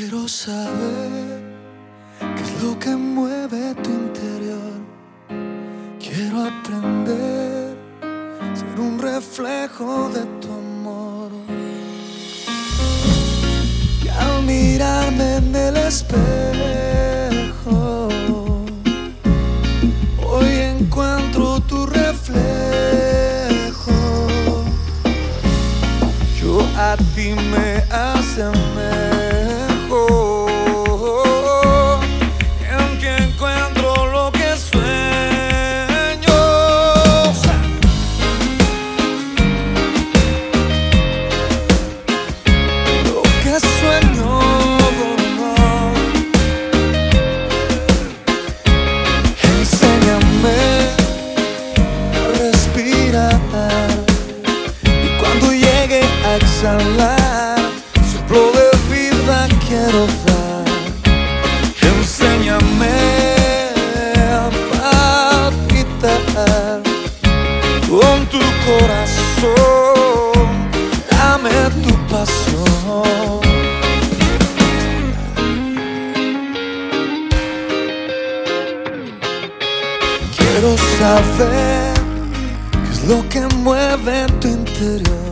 Quiero saber qué es lo que mueve tu interior. Quiero aprender a ser un reflejo de tu amor. Y al mirarme en el espejo, hoy encuentro tu reflejo. Yo a ti me asemejo. A exhalar, soplo de vida quiero dar. Enséñame a palpitar con tu corazón. Dame tu pasión. Quiero saber qué es lo que mueve tu interior.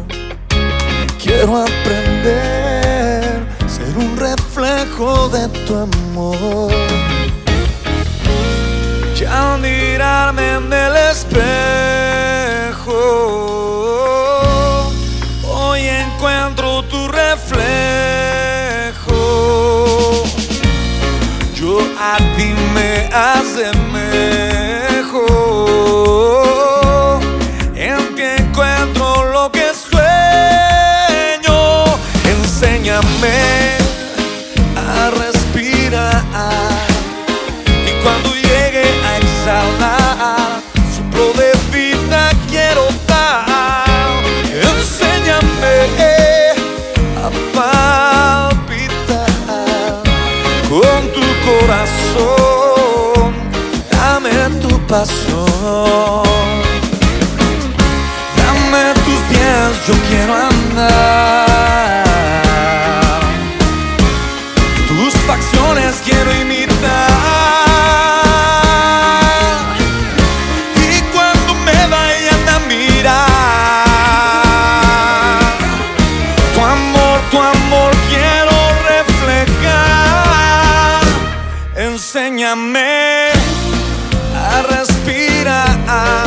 Quiero aprender ser un reflejo de tu amor. Ya al mirarme en el espejo, hoy encuentro tu reflejo. Yo a ti me asemejo. Tu pasión. Dame tus pies, yo quiero andar. Tus facciones quiero imitar. Y cuando me vayan a mirar, tu amor, tu amor quiero reflejar. Enséñame a respirar.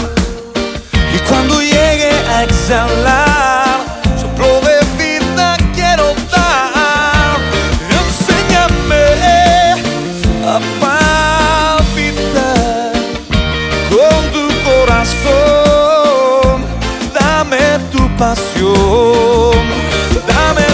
Y cuando llegue a exhalar, soplo de vida quiero dar. Enséñame a palpitar con tu corazón. Dame tu pasión, dame